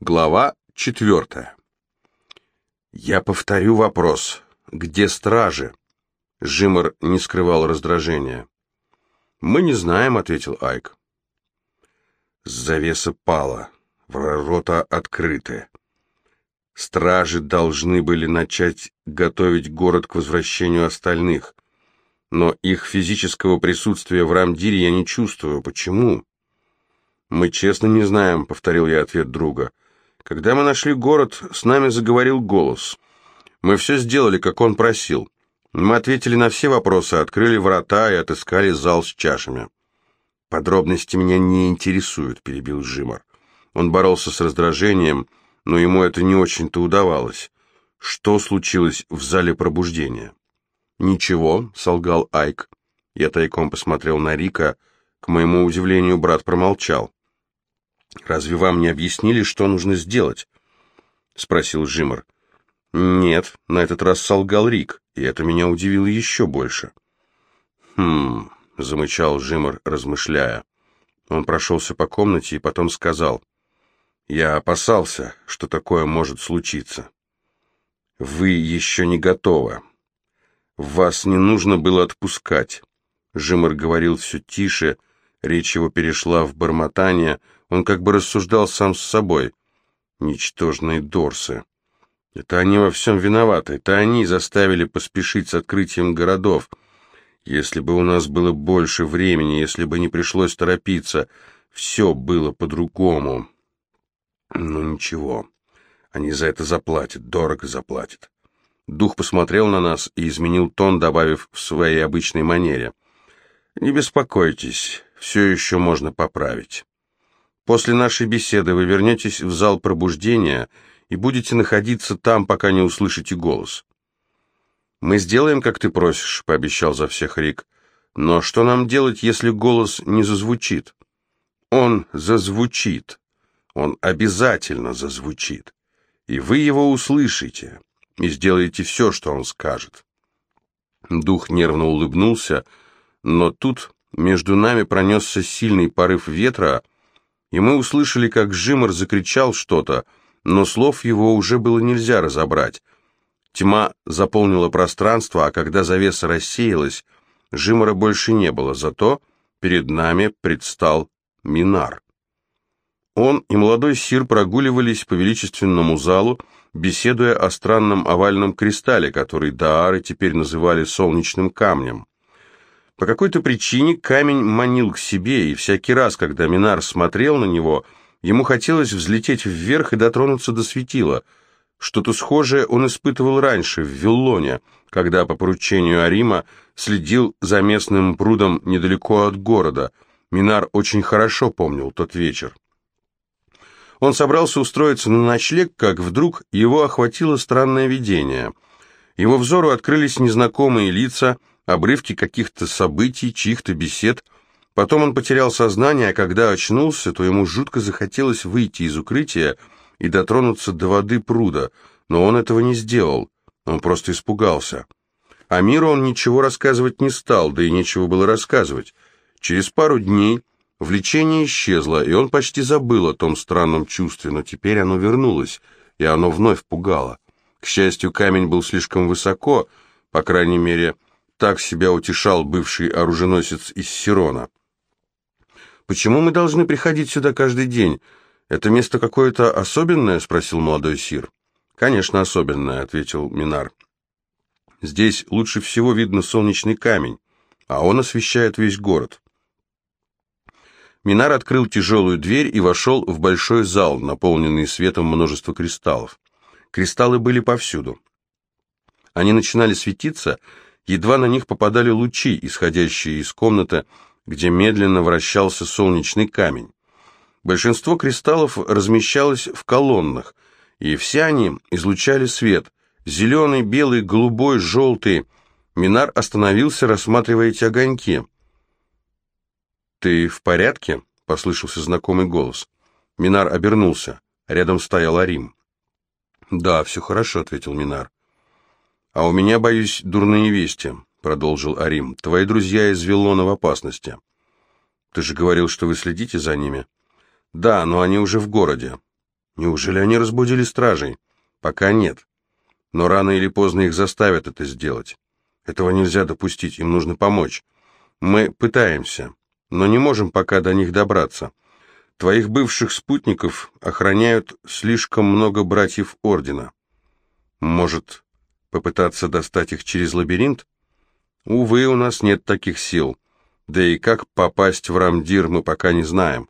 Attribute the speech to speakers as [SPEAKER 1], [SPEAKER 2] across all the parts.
[SPEAKER 1] Глава четвертая. «Я повторю вопрос. Где стражи?» Жимор не скрывал раздражения. «Мы не знаем», — ответил Айк. Завеса пала, ворота открыты. Стражи должны были начать готовить город к возвращению остальных, но их физического присутствия в Рамдире я не чувствую. Почему? «Мы честно не знаем», — повторил я ответ друга. Когда мы нашли город, с нами заговорил голос. Мы все сделали, как он просил. Мы ответили на все вопросы, открыли врата и отыскали зал с чашами. «Подробности меня не интересуют», — перебил Жимар. Он боролся с раздражением, но ему это не очень-то удавалось. Что случилось в зале пробуждения? «Ничего», — солгал Айк. Я тайком посмотрел на Рика. К моему удивлению, брат промолчал. «Разве вам не объяснили, что нужно сделать?» — спросил Джиммер. «Нет», — на этот раз солгал Рик, и это меня удивило еще больше. «Хм...» — замычал Джиммер, размышляя. Он прошелся по комнате и потом сказал. «Я опасался, что такое может случиться. Вы еще не готовы. Вас не нужно было отпускать». Жиммер говорил все тише, речь его перешла в бормотание — он как бы рассуждал сам с собой. Ничтожные дорсы. Это они во всем виноваты. Это они заставили поспешить с открытием городов. Если бы у нас было больше времени, если бы не пришлось торопиться, все было по-другому. Ну ничего, они за это заплатят, дорого заплатят. Дух посмотрел на нас и изменил тон, добавив в своей обычной манере. «Не беспокойтесь, все еще можно поправить». После нашей беседы вы вернетесь в зал пробуждения и будете находиться там, пока не услышите голос. «Мы сделаем, как ты просишь», — пообещал за всех Рик. «Но что нам делать, если голос не зазвучит?» «Он зазвучит. Он обязательно зазвучит. И вы его услышите и сделаете все, что он скажет». Дух нервно улыбнулся, но тут между нами пронесся сильный порыв ветра, — и мы услышали, как Жимор закричал что-то, но слов его уже было нельзя разобрать. Тьма заполнила пространство, а когда завеса рассеялась, Жимора больше не было, зато перед нами предстал Минар. Он и молодой сир прогуливались по величественному залу, беседуя о странном овальном кристалле, который Даары теперь называли солнечным камнем. По какой-то причине камень манил к себе, и всякий раз, когда Минар смотрел на него, ему хотелось взлететь вверх и дотронуться до светила. Что-то схожее он испытывал раньше, в Виллоне, когда по поручению Арима следил за местным прудом недалеко от города. Минар очень хорошо помнил тот вечер. Он собрался устроиться на ночлег, как вдруг его охватило странное видение. Его взору открылись незнакомые лица – обрывки каких-то событий, чьих-то бесед. Потом он потерял сознание, а когда очнулся, то ему жутко захотелось выйти из укрытия и дотронуться до воды пруда, но он этого не сделал, он просто испугался. А миру он ничего рассказывать не стал, да и нечего было рассказывать. Через пару дней влечение исчезло, и он почти забыл о том странном чувстве, но теперь оно вернулось, и оно вновь пугало. К счастью, камень был слишком высоко, по крайней мере, так себя утешал бывший оруженосец из Сирона. «Почему мы должны приходить сюда каждый день? Это место какое-то особенное?» — спросил молодой сир. «Конечно, особенное», — ответил Минар. «Здесь лучше всего видно солнечный камень, а он освещает весь город». Минар открыл тяжелую дверь и вошел в большой зал, наполненный светом множества кристаллов. Кристаллы были повсюду. Они начинали светиться, едва на них попадали лучи, исходящие из комнаты, где медленно вращался солнечный камень. Большинство кристаллов размещалось в колоннах, и все они излучали свет. Зеленый, белый, голубой, желтый. Минар остановился, рассматривая эти огоньки. «Ты в порядке?» — послышался знакомый голос. Минар обернулся. Рядом стоял Арим. «Да, все хорошо», — ответил Минар. «А у меня, боюсь, дурные вести», — продолжил Арим. «Твои друзья из Виллона в опасности». «Ты же говорил, что вы следите за ними?» «Да, но они уже в городе». Неужели они разбудили стражей? Пока нет. Но рано или поздно их заставят это сделать. Этого нельзя допустить, им нужно помочь. Мы пытаемся, но не можем пока до них добраться. Твоих бывших спутников охраняют слишком много братьев Ордена. Может, попытаться достать их через лабиринт? Увы, у нас нет таких сил. Да и как попасть в Рамдир, мы пока не знаем.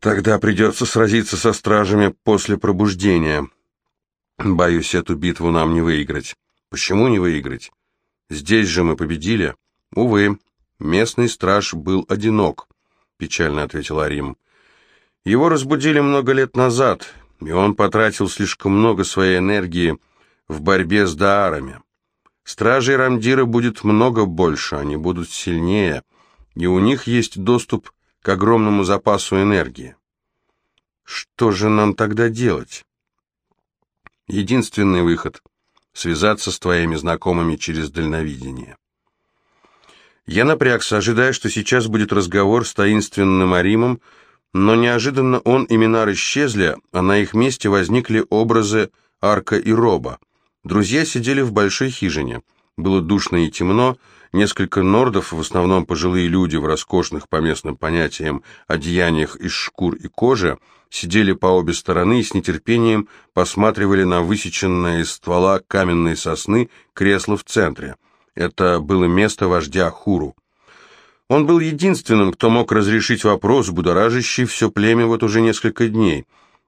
[SPEAKER 1] Тогда придется сразиться со стражами после пробуждения. Боюсь, эту битву нам не выиграть. Почему не выиграть? Здесь же мы победили. Увы, местный страж был одинок печально ответил Арим. Его разбудили много лет назад, и он потратил слишком много своей энергии в борьбе с даарами. Стражей Рамдира будет много больше, они будут сильнее, и у них есть доступ к огромному запасу энергии. Что же нам тогда делать? Единственный выход — связаться с твоими знакомыми через дальновидение. Я напрягся, ожидая, что сейчас будет разговор с таинственным Аримом, но неожиданно он и Минар исчезли, а на их месте возникли образы Арка и Роба. Друзья сидели в большой хижине. Было душно и темно, несколько нордов, в основном пожилые люди в роскошных по местным понятиям одеяниях из шкур и кожи, сидели по обе стороны и с нетерпением посматривали на высеченное из ствола каменной сосны кресло в центре. Это было место вождя Хуру. Он был единственным, кто мог разрешить вопрос, будоражащий все племя вот уже несколько дней.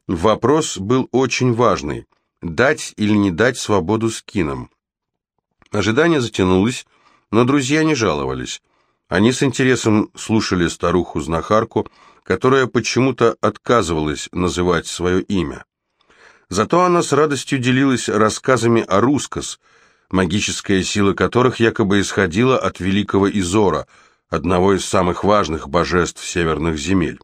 [SPEAKER 1] Вопрос был очень важный – дать или не дать свободу скинам. Ожидание затянулось, но друзья не жаловались. Они с интересом слушали старуху-знахарку, которая почему-то отказывалась называть свое имя. Зато она с радостью делилась рассказами о Рускос – магическая сила которых якобы исходила от великого Изора, одного из самых важных божеств северных земель.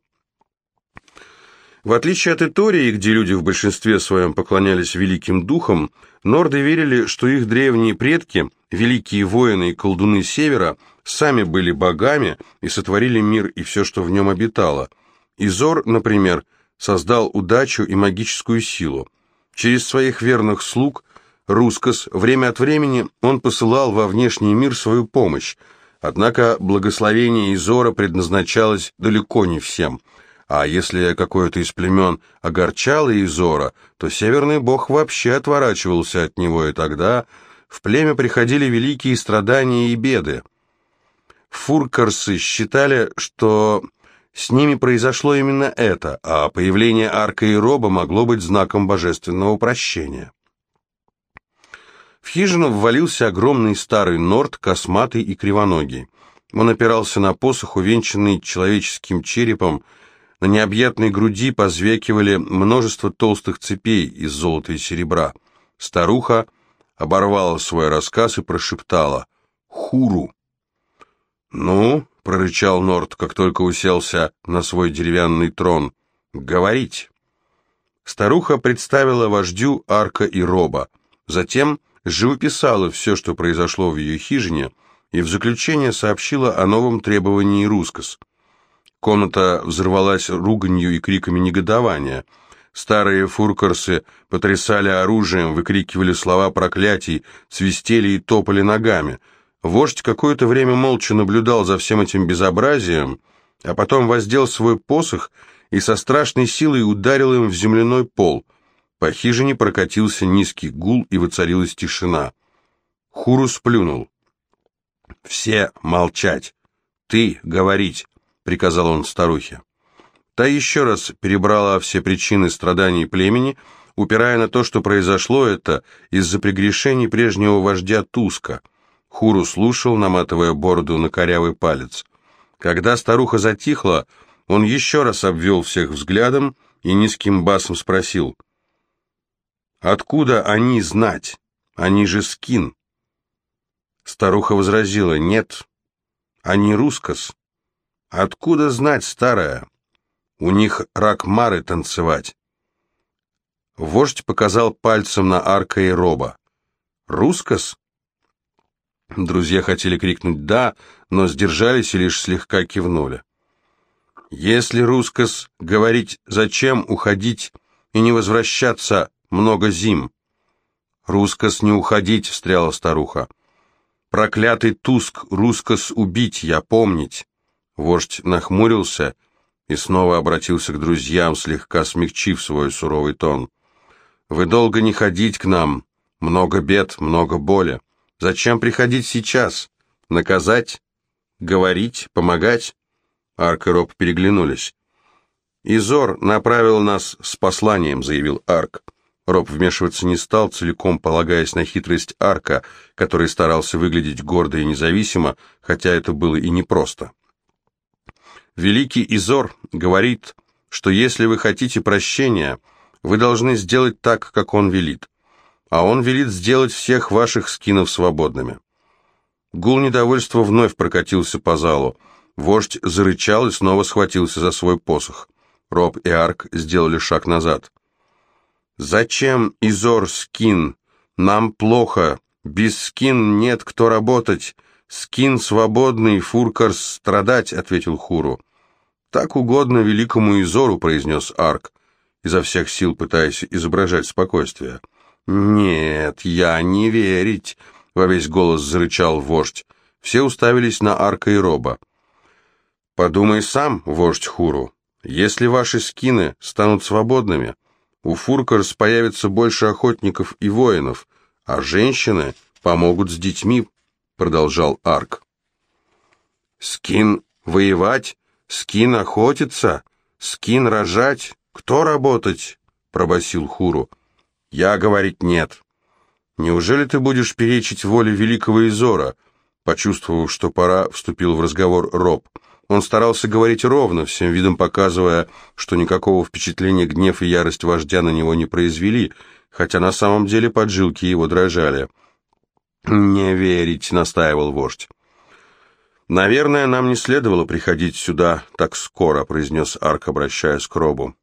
[SPEAKER 1] В отличие от Итории, где люди в большинстве своем поклонялись великим духам, норды верили, что их древние предки, великие воины и колдуны севера, сами были богами и сотворили мир и все, что в нем обитало. Изор, например, создал удачу и магическую силу. Через своих верных слуг Рускос, время от времени он посылал во внешний мир свою помощь, однако благословение Изора предназначалось далеко не всем, а если какое-то из племен огорчало Изора, то северный бог вообще отворачивался от него, и тогда в племя приходили великие страдания и беды. Фуркарсы считали, что с ними произошло именно это, а появление арка и роба могло быть знаком божественного прощения. В хижину ввалился огромный старый норд, косматый и кривоногий. Он опирался на посох, увенчанный человеческим черепом. На необъятной груди позвякивали множество толстых цепей из золота и серебра. Старуха оборвала свой рассказ и прошептала «Хуру». «Ну?» — прорычал Норд, как только уселся на свой деревянный трон. «Говорить». Старуха представила вождю Арка и Роба. Затем живописала все, что произошло в ее хижине, и в заключение сообщила о новом требовании Рускос. Комната взорвалась руганью и криками негодования. Старые фуркарсы потрясали оружием, выкрикивали слова проклятий, свистели и топали ногами. Вождь какое-то время молча наблюдал за всем этим безобразием, а потом воздел свой посох и со страшной силой ударил им в земляной пол — по хижине прокатился низкий гул, и воцарилась тишина. Хурус плюнул. «Все молчать! Ты говорить!» — приказал он старухе. Та еще раз перебрала все причины страданий племени, упирая на то, что произошло это из-за прегрешений прежнего вождя Туска. Хуру слушал, наматывая бороду на корявый палец. Когда старуха затихла, он еще раз обвел всех взглядом и низким басом спросил — Откуда они знать? Они же скин. Старуха возразила, нет, они рускос. Откуда знать, старая? У них рак Мары танцевать. Вождь показал пальцем на Арка и Роба. «Рускос?» Друзья хотели крикнуть «да», но сдержались и лишь слегка кивнули. «Если Рускос говорить, зачем уходить и не возвращаться много зим». «Рускос не уходить», — встряла старуха. «Проклятый Туск, Рускос убить, я помнить». Вождь нахмурился и снова обратился к друзьям, слегка смягчив свой суровый тон. «Вы долго не ходить к нам. Много бед, много боли. Зачем приходить сейчас? Наказать? Говорить? Помогать?» Арк и Роб переглянулись. «Изор направил нас с посланием», — заявил Арк. Роб вмешиваться не стал, целиком полагаясь на хитрость Арка, который старался выглядеть гордо и независимо, хотя это было и непросто. Великий Изор говорит, что если вы хотите прощения, вы должны сделать так, как он велит. А он велит сделать всех ваших скинов свободными. Гул недовольства вновь прокатился по залу. Вождь зарычал и снова схватился за свой посох. Роб и Арк сделали шаг назад. «Зачем, Изор, скин? Нам плохо. Без скин нет кто работать. «Скин свободный, Фуркарс страдать», — ответил Хуру. «Так угодно великому Изору», — произнес Арк, изо всех сил пытаясь изображать спокойствие. «Нет, я не верить», — во весь голос зарычал вождь. Все уставились на Арка и Роба. «Подумай сам, вождь Хуру, если ваши скины станут свободными, у Фуркарс появится больше охотников и воинов, а женщины помогут с детьми», продолжал Арк. «Скин воевать, скин охотиться, скин рожать, кто работать?» — пробасил Хуру. «Я говорить нет. Неужели ты будешь перечить воле великого Изора?» Почувствовав, что пора, вступил в разговор Роб. Он старался говорить ровно, всем видом показывая, что никакого впечатления гнев и ярость вождя на него не произвели, хотя на самом деле поджилки его дрожали. «Не верить», — настаивал вождь. «Наверное, нам не следовало приходить сюда так скоро», — произнес Арк, обращаясь к Робу.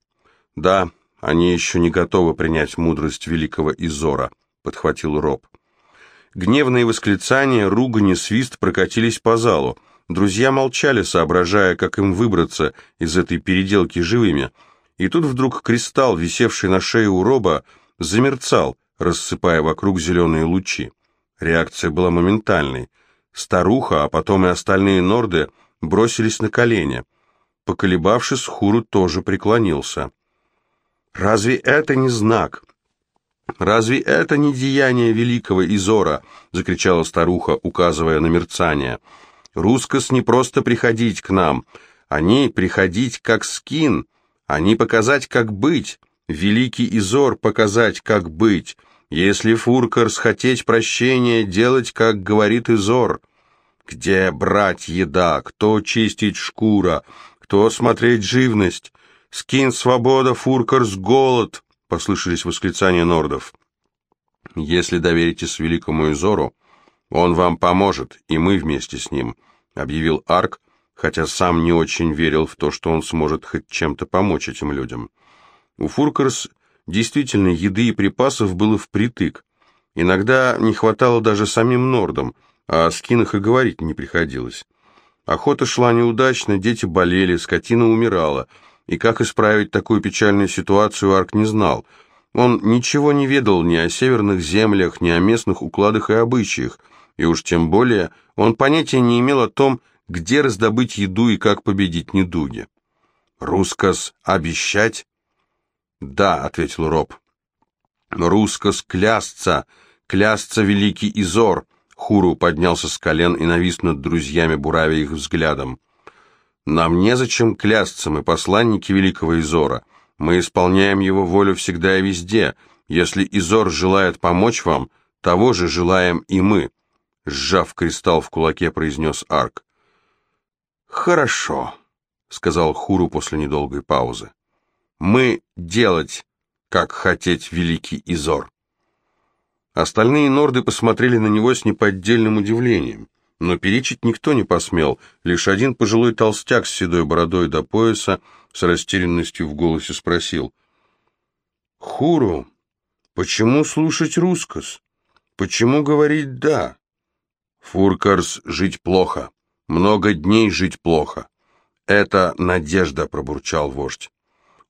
[SPEAKER 1] «Да, они еще не готовы принять мудрость великого Изора», — подхватил Роб. Гневные восклицания, ругань и свист прокатились по залу. Друзья молчали, соображая, как им выбраться из этой переделки живыми. И тут вдруг кристалл, висевший на шее у Роба, замерцал, рассыпая вокруг зеленые лучи. Реакция была моментальной. Старуха, а потом и остальные норды бросились на колени. Поколебавшись, Хуру тоже преклонился. «Разве это не знак? Разве это не деяние великого Изора?» — закричала старуха, указывая на мерцание. «Рускос не просто приходить к нам, они приходить как скин, они показать, как быть, великий Изор показать, как быть». Если Фуркар схотеть прощения, делать, как говорит Изор. Где брать еда, кто чистить шкура, кто смотреть живность? Скин свобода, Фуркарс голод, послышались восклицания нордов. Если доверитесь великому Изору, он вам поможет, и мы вместе с ним, объявил Арк, хотя сам не очень верил в то, что он сможет хоть чем-то помочь этим людям. У Фуркарс Действительно, еды и припасов было впритык. Иногда не хватало даже самим нордам, о скинах и говорить не приходилось. Охота шла неудачно, дети болели, скотина умирала. И как исправить такую печальную ситуацию, Арк не знал. Он ничего не ведал ни о северных землях, ни о местных укладах и обычаях, и уж тем более он понятия не имел о том, где раздобыть еду и как победить недуги. Рускос обещать «Да», — ответил Роб. «Рускос клясться, клясться великий Изор!» Хуру поднялся с колен и навис над друзьями, буравя их взглядом. «Нам незачем клясться, мы посланники великого Изора. Мы исполняем его волю всегда и везде. Если Изор желает помочь вам, того же желаем и мы», — сжав кристалл в кулаке, произнес Арк. «Хорошо», — сказал Хуру после недолгой паузы. Мы делать, как хотеть великий Изор. Остальные норды посмотрели на него с неподдельным удивлением, но перечить никто не посмел, лишь один пожилой толстяк с седой бородой до пояса с растерянностью в голосе спросил. «Хуру, почему слушать рускос? Почему говорить «да»?» «Фуркарс, жить плохо. Много дней жить плохо. Это надежда», — пробурчал вождь.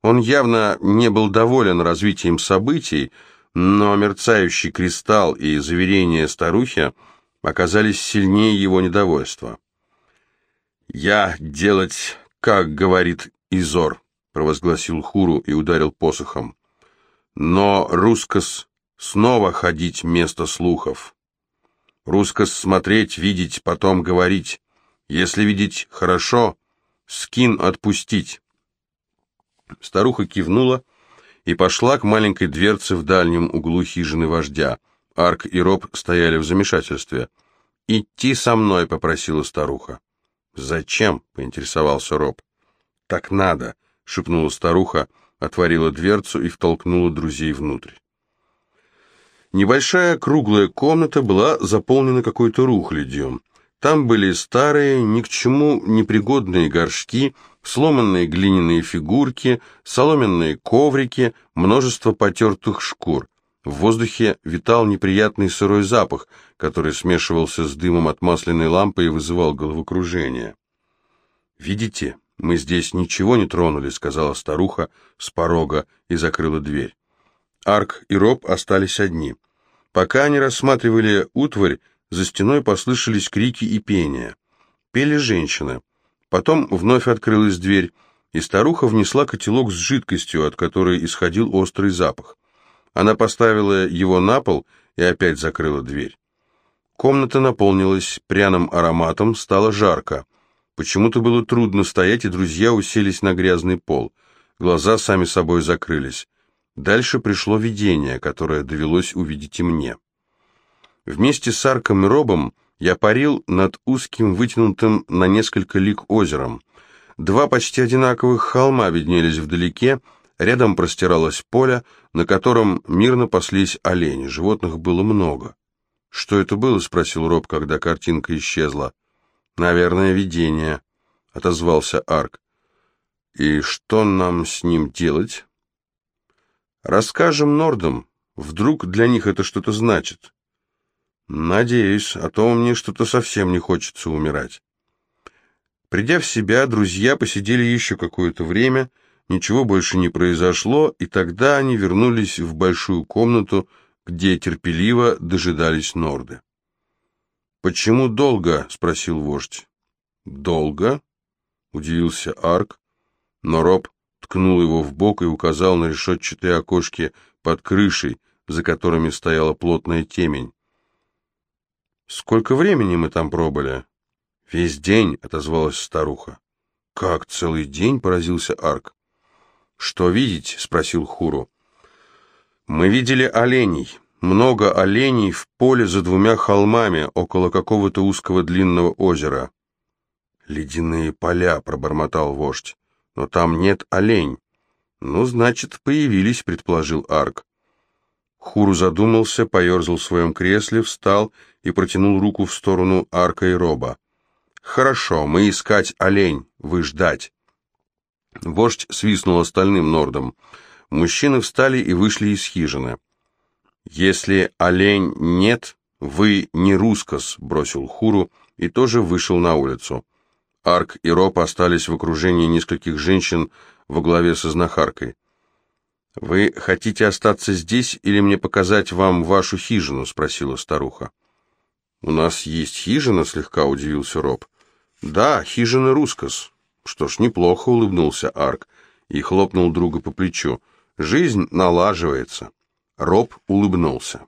[SPEAKER 1] Он явно не был доволен развитием событий, но мерцающий кристалл и заверения старухи оказались сильнее его недовольства. «Я делать, как говорит Изор», — провозгласил Хуру и ударил посохом. «Но рускос снова ходить место слухов. Рускос смотреть, видеть, потом говорить. Если видеть хорошо, скин отпустить». Старуха кивнула и пошла к маленькой дверце в дальнем углу хижины вождя. Арк и Роб стояли в замешательстве. «Идти со мной», — попросила старуха. «Зачем?» — поинтересовался Роб. «Так надо», — шепнула старуха, отворила дверцу и втолкнула друзей внутрь. Небольшая круглая комната была заполнена какой-то рухлядью. Там были старые, ни к чему непригодные горшки, сломанные глиняные фигурки, соломенные коврики, множество потертых шкур. В воздухе витал неприятный сырой запах, который смешивался с дымом от масляной лампы и вызывал головокружение. «Видите, мы здесь ничего не тронули», — сказала старуха с порога и закрыла дверь. Арк и Роб остались одни. Пока они рассматривали утварь, за стеной послышались крики и пение. Пели женщины. Потом вновь открылась дверь, и старуха внесла котелок с жидкостью, от которой исходил острый запах. Она поставила его на пол и опять закрыла дверь. Комната наполнилась пряным ароматом, стало жарко. Почему-то было трудно стоять, и друзья уселись на грязный пол. Глаза сами собой закрылись. Дальше пришло видение, которое довелось увидеть и мне. Вместе с Арком и Робом я парил над узким, вытянутым на несколько лиг озером. Два почти одинаковых холма виднелись вдалеке, рядом простиралось поле, на котором мирно паслись олени, животных было много. «Что это было?» — спросил Роб, когда картинка исчезла. «Наверное, видение», — отозвался Арк. «И что нам с ним делать?» «Расскажем Нордам. Вдруг для них это что-то значит». «Надеюсь, а то мне что-то совсем не хочется умирать». Придя в себя, друзья посидели еще какое-то время, ничего больше не произошло, и тогда они вернулись в большую комнату, где терпеливо дожидались Норды. «Почему долго?» — спросил вождь. «Долго?» — удивился Арк, но Роб ткнул его в бок и указал на решетчатые окошки под крышей, за которыми стояла плотная темень. «Сколько времени мы там пробыли?» «Весь день», — отозвалась старуха. «Как, целый день?» — поразился Арк. «Что видеть?» — спросил Хуру. «Мы видели оленей. Много оленей в поле за двумя холмами, около какого-то узкого длинного озера». «Ледяные поля», — пробормотал вождь. «Но там нет олень». «Ну, значит, появились», — предположил Арк. Хуру задумался, поерзал в своем кресле, встал и протянул руку в сторону Арка и Роба. «Хорошо, мы искать олень, вы ждать». Вождь свистнул остальным нордом. Мужчины встали и вышли из хижины. «Если олень нет, вы не рускос», — бросил Хуру и тоже вышел на улицу. Арк и Роб остались в окружении нескольких женщин во главе со знахаркой. «Вы хотите остаться здесь или мне показать вам вашу хижину?» — спросила старуха. «У нас есть хижина?» — слегка удивился Роб. «Да, хижина Рускос». «Что ж, неплохо», — улыбнулся Арк и хлопнул друга по плечу. «Жизнь налаживается». Роб улыбнулся.